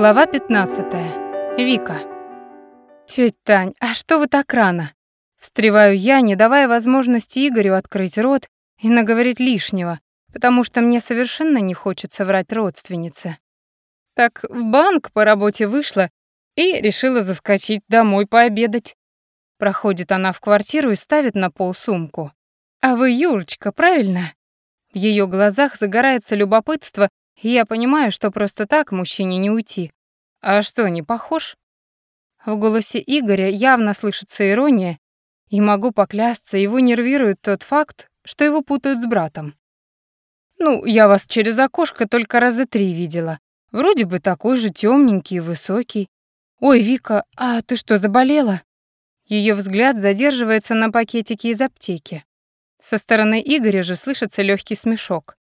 Глава 15. Вика. «Тётя Тань, а что вы так рано?» Встреваю я, не давая возможности Игорю открыть рот и наговорить лишнего, потому что мне совершенно не хочется врать родственнице. Так в банк по работе вышла и решила заскочить домой пообедать. Проходит она в квартиру и ставит на пол сумку. «А вы Юрочка, правильно?» В её глазах загорается любопытство я понимаю, что просто так мужчине не уйти. А что, не похож? В голосе Игоря явно слышится ирония, и могу поклясться, его нервирует тот факт, что его путают с братом. Ну, я вас через окошко только раза три видела. Вроде бы такой же темненький и высокий. Ой, Вика, а ты что, заболела? Ее взгляд задерживается на пакетике из аптеки. Со стороны Игоря же слышится легкий смешок.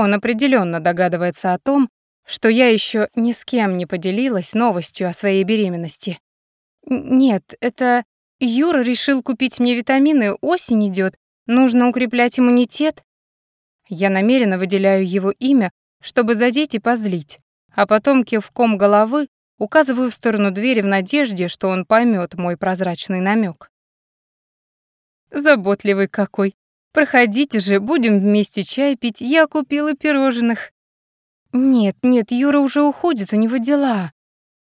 Он определенно догадывается о том, что я еще ни с кем не поделилась новостью о своей беременности. Нет, это Юра решил купить мне витамины, осень идет, нужно укреплять иммунитет. Я намеренно выделяю его имя, чтобы задеть и позлить, а потом кивком головы указываю в сторону двери в надежде, что он поймет мой прозрачный намек. Заботливый какой. Проходите же, будем вместе чай пить, я купила пирожных. Нет, нет, Юра уже уходит, у него дела.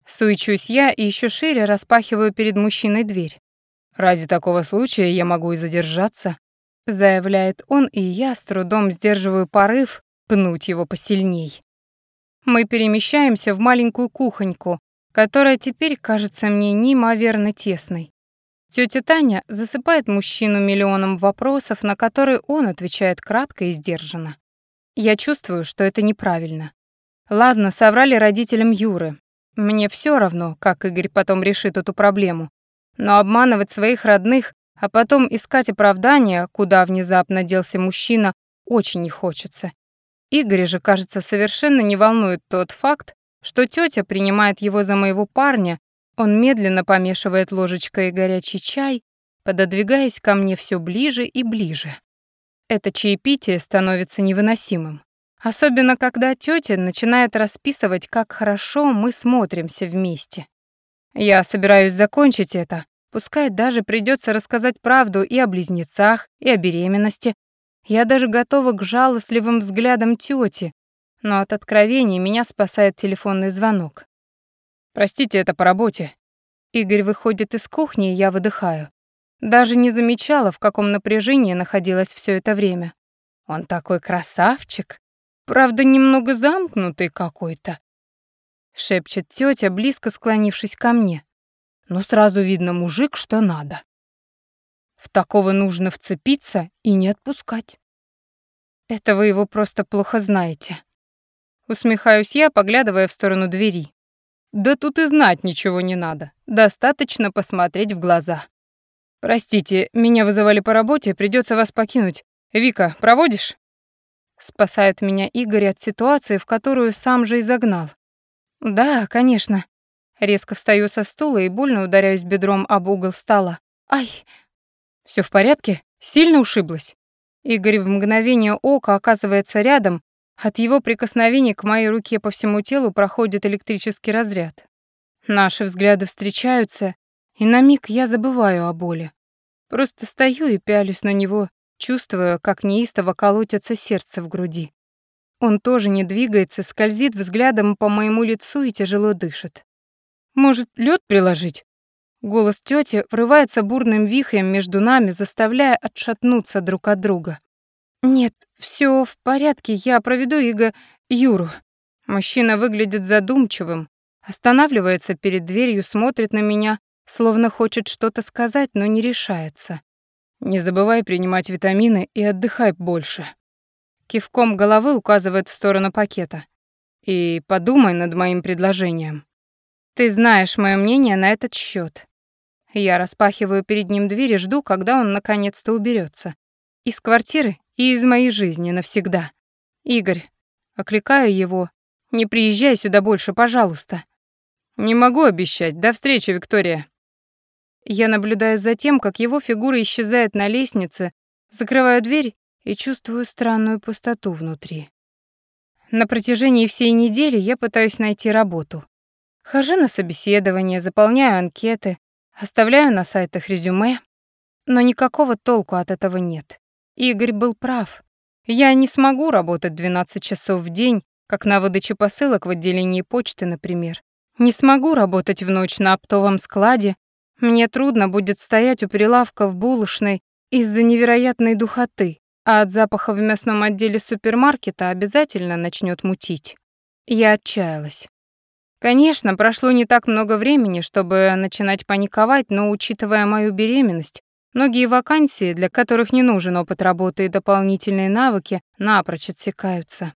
Суечусь я и еще шире распахиваю перед мужчиной дверь. Ради такого случая я могу и задержаться, заявляет он, и я с трудом сдерживаю порыв пнуть его посильней. Мы перемещаемся в маленькую кухоньку, которая теперь кажется мне неимоверно тесной. Тётя Таня засыпает мужчину миллионом вопросов, на которые он отвечает кратко и сдержанно. Я чувствую, что это неправильно. Ладно, соврали родителям Юры. Мне всё равно, как Игорь потом решит эту проблему. Но обманывать своих родных, а потом искать оправдания, куда внезапно делся мужчина, очень не хочется. Игорь же, кажется, совершенно не волнует тот факт, что тётя принимает его за моего парня он медленно помешивает ложечкой горячий чай, пододвигаясь ко мне все ближе и ближе. Это чаепитие становится невыносимым. Особенно, когда тетя начинает расписывать, как хорошо мы смотримся вместе. Я собираюсь закончить это, пускай даже придется рассказать правду и о близнецах, и о беременности. Я даже готова к жалостливым взглядам тети, но от откровений меня спасает телефонный звонок. Простите, это по работе. Игорь выходит из кухни, и я выдыхаю. Даже не замечала, в каком напряжении находилась все это время. Он такой красавчик. Правда, немного замкнутый какой-то. Шепчет тетя, близко склонившись ко мне. Но сразу видно мужик, что надо. В такого нужно вцепиться и не отпускать. Это вы его просто плохо знаете. Усмехаюсь я, поглядывая в сторону двери. Да тут и знать ничего не надо. Достаточно посмотреть в глаза. Простите, меня вызывали по работе, придется вас покинуть. Вика, проводишь? Спасает меня Игорь от ситуации, в которую сам же и загнал. Да, конечно. Резко встаю со стула и больно ударяюсь бедром об угол стола. Ай. Все в порядке? Сильно ушиблась? Игорь в мгновение ока оказывается рядом, от его прикосновения к моей руке по всему телу проходит электрический разряд. Наши взгляды встречаются, и на миг я забываю о боли. Просто стою и пялюсь на него, чувствуя, как неистово колотится сердце в груди. Он тоже не двигается, скользит взглядом по моему лицу и тяжело дышит. «Может, лед приложить?» Голос тети врывается бурным вихрем между нами, заставляя отшатнуться друг от друга. «Нет, все в порядке, я проведу Иго Юру». Мужчина выглядит задумчивым, останавливается перед дверью, смотрит на меня, словно хочет что-то сказать, но не решается. «Не забывай принимать витамины и отдыхай больше». Кивком головы указывает в сторону пакета. «И подумай над моим предложением. Ты знаешь мое мнение на этот счет. Я распахиваю перед ним дверь и жду, когда он наконец-то уберется. Из квартиры и из моей жизни навсегда. Игорь, окликаю его, не приезжай сюда больше, пожалуйста. Не могу обещать. До встречи, Виктория. Я наблюдаю за тем, как его фигура исчезает на лестнице, закрываю дверь и чувствую странную пустоту внутри. На протяжении всей недели я пытаюсь найти работу. Хожу на собеседование, заполняю анкеты, оставляю на сайтах резюме, но никакого толку от этого нет. Игорь был прав. Я не смогу работать 12 часов в день, как на выдаче посылок в отделении почты, например. Не смогу работать в ночь на оптовом складе. Мне трудно будет стоять у прилавка в булочной из-за невероятной духоты, а от запаха в мясном отделе супермаркета обязательно начнет мутить. Я отчаялась. Конечно, прошло не так много времени, чтобы начинать паниковать, но учитывая мою беременность, многие вакансии, для которых не нужен опыт работы и дополнительные навыки, напрочь отсекаются.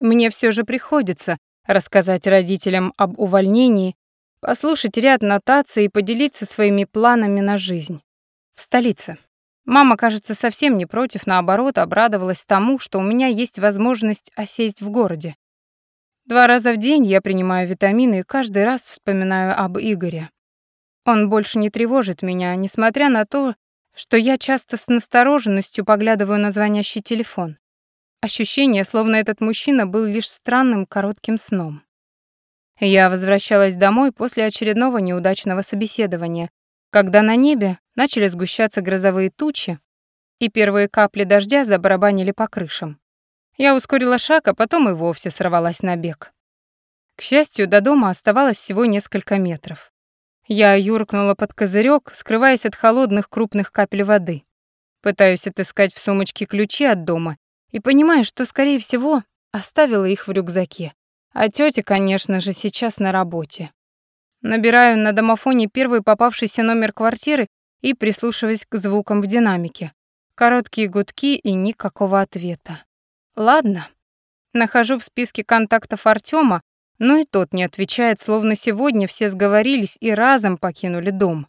Мне все же приходится рассказать родителям об увольнении, послушать ряд нотаций и поделиться своими планами на жизнь. В столице. Мама, кажется, совсем не против, наоборот, обрадовалась тому, что у меня есть возможность осесть в городе. Два раза в день я принимаю витамины и каждый раз вспоминаю об Игоре. Он больше не тревожит меня, несмотря на то, что я часто с настороженностью поглядываю на звонящий телефон. Ощущение, словно этот мужчина был лишь странным коротким сном. Я возвращалась домой после очередного неудачного собеседования, когда на небе начали сгущаться грозовые тучи, и первые капли дождя забарабанили по крышам. Я ускорила шаг, а потом и вовсе сорвалась на бег. К счастью, до дома оставалось всего несколько метров. Я юркнула под козырек, скрываясь от холодных крупных капель воды. Пытаюсь отыскать в сумочке ключи от дома и понимаю, что, скорее всего, оставила их в рюкзаке. А тётя, конечно же, сейчас на работе. Набираю на домофоне первый попавшийся номер квартиры и прислушиваюсь к звукам в динамике. Короткие гудки и никакого ответа. Ладно. Нахожу в списке контактов Артема, но и тот не отвечает, словно сегодня все сговорились и разом покинули дом.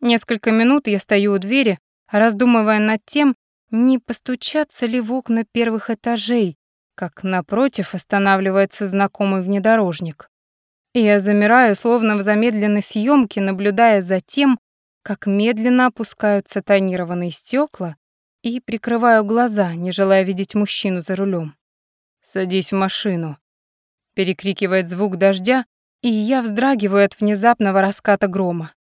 Несколько минут я стою у двери, раздумывая над тем, не постучаться ли в окна первых этажей, как напротив останавливается знакомый внедорожник. Я замираю, словно в замедленной съемке, наблюдая за тем, как медленно опускаются тонированные стекла, и прикрываю глаза, не желая видеть мужчину за рулем. «Садись в машину», — перекрикивает звук дождя, и я вздрагиваю от внезапного раската грома.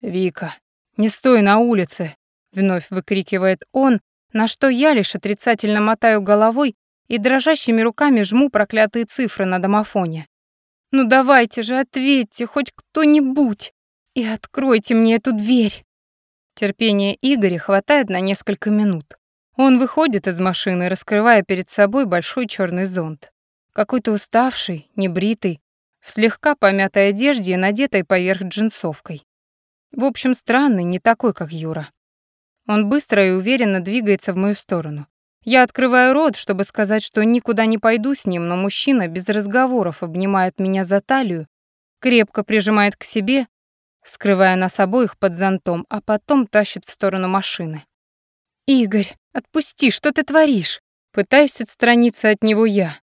«Вика, не стой на улице!» — вновь выкрикивает он, на что я лишь отрицательно мотаю головой и дрожащими руками жму проклятые цифры на домофоне. «Ну давайте же, ответьте, хоть кто-нибудь, и откройте мне эту дверь!» Терпения Игоря хватает на несколько минут. Он выходит из машины, раскрывая перед собой большой черный зонт. Какой-то уставший, небритый, в слегка помятой одежде и надетой поверх джинсовкой. В общем, странный, не такой, как Юра. Он быстро и уверенно двигается в мою сторону. Я открываю рот, чтобы сказать, что никуда не пойду с ним, но мужчина без разговоров обнимает меня за талию, крепко прижимает к себе скрывая нас обоих под зонтом, а потом тащит в сторону машины. «Игорь, отпусти, что ты творишь?» Пытаюсь отстраниться от него я.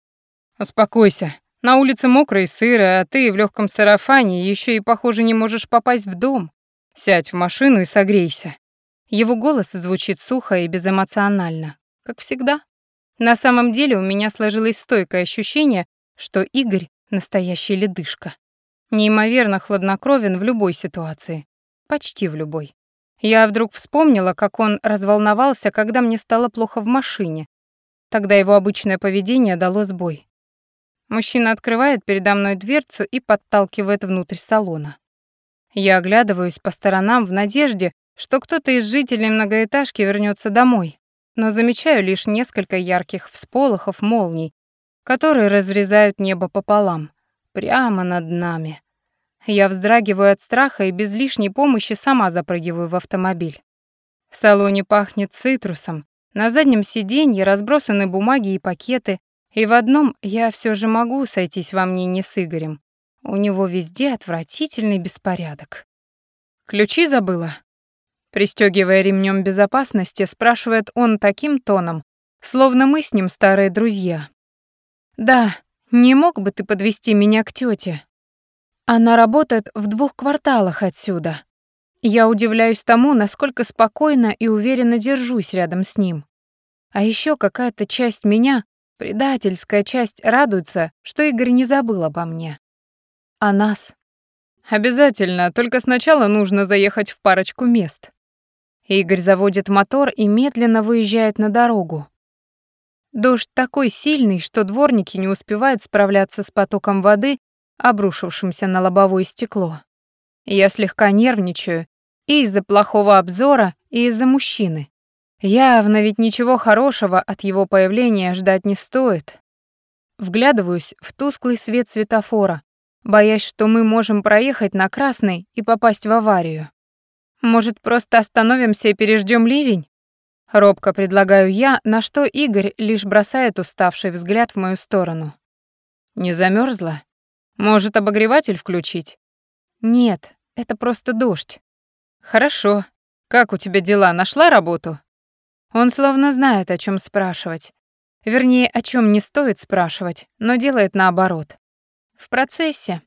«Успокойся. На улице мокро и сыро, а ты в легком сарафане еще и, похоже, не можешь попасть в дом. Сядь в машину и согрейся». Его голос звучит сухо и безэмоционально, как всегда. На самом деле у меня сложилось стойкое ощущение, что Игорь — настоящий ледышка. Неимоверно хладнокровен в любой ситуации. Почти в любой. Я вдруг вспомнила, как он разволновался, когда мне стало плохо в машине. Тогда его обычное поведение дало сбой. Мужчина открывает передо мной дверцу и подталкивает внутрь салона. Я оглядываюсь по сторонам в надежде, что кто-то из жителей многоэтажки вернется домой, но замечаю лишь несколько ярких всполохов молний, которые разрезают небо пополам прямо над нами. Я вздрагиваю от страха и без лишней помощи сама запрыгиваю в автомобиль. В салоне пахнет цитрусом, на заднем сиденье разбросаны бумаги и пакеты, и в одном я все же могу сойтись во мнении с Игорем. У него везде отвратительный беспорядок. Ключи забыла? Пристегивая ремнем безопасности, спрашивает он таким тоном, словно мы с ним старые друзья. Да, не мог бы ты подвести меня к тете? Она работает в двух кварталах отсюда. Я удивляюсь тому, насколько спокойно и уверенно держусь рядом с ним. А еще какая-то часть меня, предательская часть, радуется, что Игорь не забыл обо мне. О нас, Обязательно, только сначала нужно заехать в парочку мест. Игорь заводит мотор и медленно выезжает на дорогу. Дождь такой сильный, что дворники не успевают справляться с потоком воды, обрушившимся на лобовое стекло. Я слегка нервничаю и из-за плохого обзора, и из-за мужчины. Явно ведь ничего хорошего от его появления ждать не стоит. Вглядываюсь в тусклый свет светофора, боясь, что мы можем проехать на красный и попасть в аварию. Может, просто остановимся и переждем ливень? Робко предлагаю я, на что Игорь лишь бросает уставший взгляд в мою сторону. Не замерзла? Может, обогреватель включить? Нет, это просто дождь. Хорошо. Как у тебя дела? Нашла работу? Он словно знает, о чем спрашивать. Вернее, о чем не стоит спрашивать, но делает наоборот. В процессе.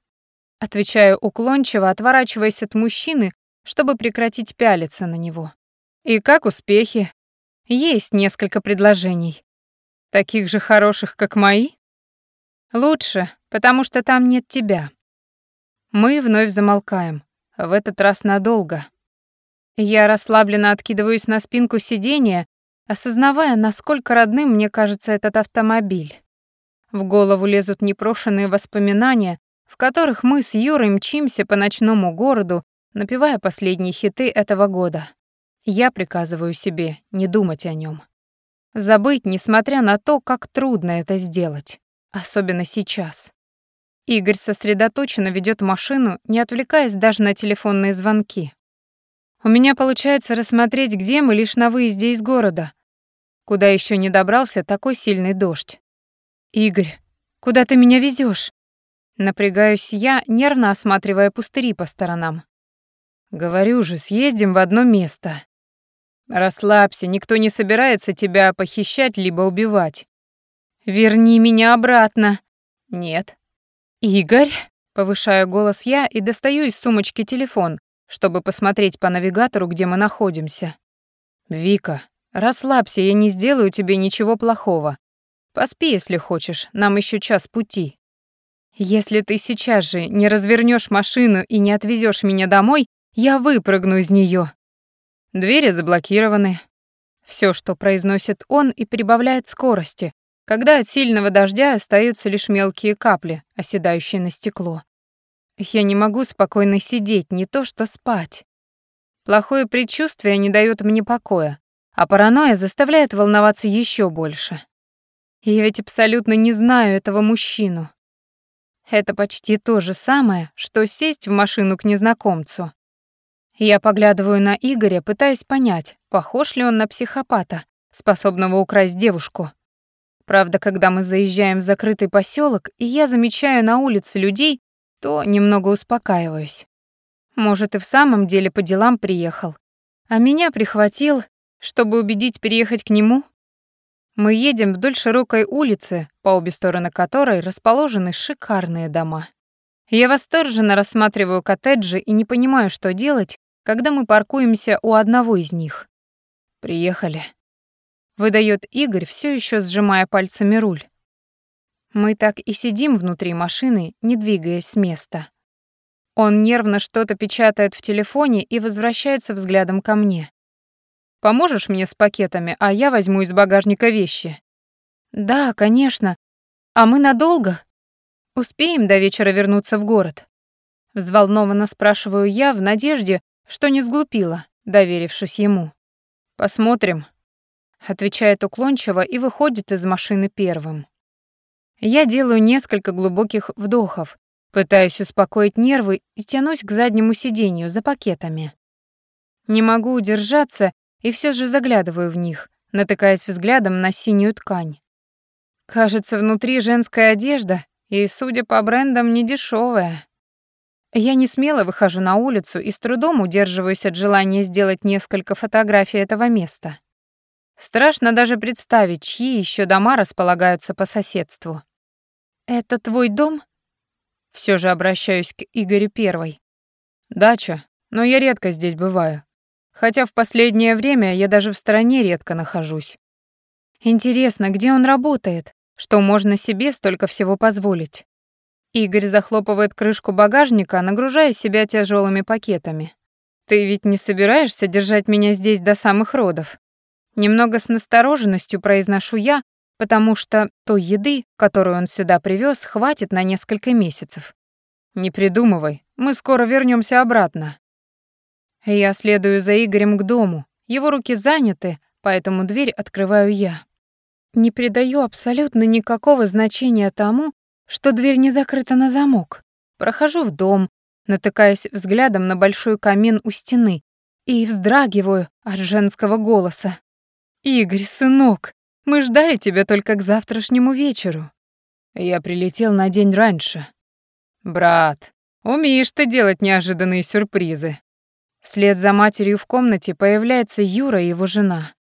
Отвечаю уклончиво, отворачиваясь от мужчины, чтобы прекратить пялиться на него. И как успехи? Есть несколько предложений. Таких же хороших, как мои? Лучше, потому что там нет тебя. Мы вновь замолкаем. В этот раз надолго. Я расслабленно откидываюсь на спинку сиденья, осознавая, насколько родным мне кажется этот автомобиль. В голову лезут непрошенные воспоминания, в которых мы с Юрой мчимся по ночному городу, напевая последние хиты этого года. Я приказываю себе не думать о нем. Забыть, несмотря на то, как трудно это сделать. Особенно сейчас. Игорь сосредоточенно ведет машину, не отвлекаясь даже на телефонные звонки. У меня получается рассмотреть, где мы лишь на выезде из города, куда еще не добрался такой сильный дождь. «Игорь, куда ты меня везешь? Напрягаюсь я, нервно осматривая пустыри по сторонам. Говорю же, съездим в одно место. Расслабься, никто не собирается тебя похищать либо убивать. Верни меня обратно. Нет. Игорь, повышаю голос я и достаю из сумочки телефон, чтобы посмотреть по навигатору, где мы находимся. Вика, расслабься, я не сделаю тебе ничего плохого. Поспи, если хочешь, нам еще час пути. Если ты сейчас же не развернешь машину и не отвезешь меня домой, я выпрыгну из нее. Двери заблокированы. Все, что произносит он, и прибавляет скорости, когда от сильного дождя остаются лишь мелкие капли, оседающие на стекло. Я не могу спокойно сидеть, не то что спать. Плохое предчувствие не дает мне покоя, а паранойя заставляет волноваться еще больше. Я ведь абсолютно не знаю этого мужчину. Это почти то же самое, что сесть в машину к незнакомцу. Я поглядываю на Игоря, пытаясь понять, похож ли он на психопата, способного украсть девушку. Правда, когда мы заезжаем в закрытый поселок, и я замечаю на улице людей, то немного успокаиваюсь. Может, и в самом деле по делам приехал. А меня прихватил, чтобы убедить переехать к нему? Мы едем вдоль широкой улицы, по обе стороны которой расположены шикарные дома. Я восторженно рассматриваю коттеджи и не понимаю, что делать, когда мы паркуемся у одного из них. Приехали. Выдает Игорь, все еще сжимая пальцами руль. Мы так и сидим внутри машины, не двигаясь с места. Он нервно что-то печатает в телефоне и возвращается взглядом ко мне. «Поможешь мне с пакетами, а я возьму из багажника вещи?» «Да, конечно. А мы надолго?» «Успеем до вечера вернуться в город?» Взволнованно спрашиваю я в надежде, что не сглупила, доверившись ему. «Посмотрим», — отвечает уклончиво и выходит из машины первым. Я делаю несколько глубоких вдохов, пытаюсь успокоить нервы и тянусь к заднему сиденью за пакетами. Не могу удержаться и все же заглядываю в них, натыкаясь взглядом на синюю ткань. Кажется, внутри женская одежда, и, судя по брендам, не дешевая. Я не смело выхожу на улицу и с трудом удерживаюсь от желания сделать несколько фотографий этого места. Страшно даже представить, чьи еще дома располагаются по соседству. «Это твой дом?» Все же обращаюсь к Игорю первой. «Дача, но я редко здесь бываю. Хотя в последнее время я даже в стороне редко нахожусь. Интересно, где он работает? Что можно себе столько всего позволить? Игорь захлопывает крышку багажника, нагружая себя тяжелыми пакетами. «Ты ведь не собираешься держать меня здесь до самых родов?» Немного с настороженностью произношу я, потому что той еды, которую он сюда привез, хватит на несколько месяцев. «Не придумывай, мы скоро вернемся обратно». Я следую за Игорем к дому. Его руки заняты, поэтому дверь открываю я. Не придаю абсолютно никакого значения тому, что дверь не закрыта на замок. Прохожу в дом, натыкаясь взглядом на большой камин у стены и вздрагиваю от женского голоса. «Игорь, сынок, мы ждали тебя только к завтрашнему вечеру». Я прилетел на день раньше. «Брат, умеешь ты делать неожиданные сюрпризы». Вслед за матерью в комнате появляется Юра и его жена.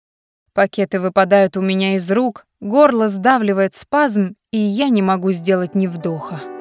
Пакеты выпадают у меня из рук, горло сдавливает спазм, и я не могу сделать ни вдоха.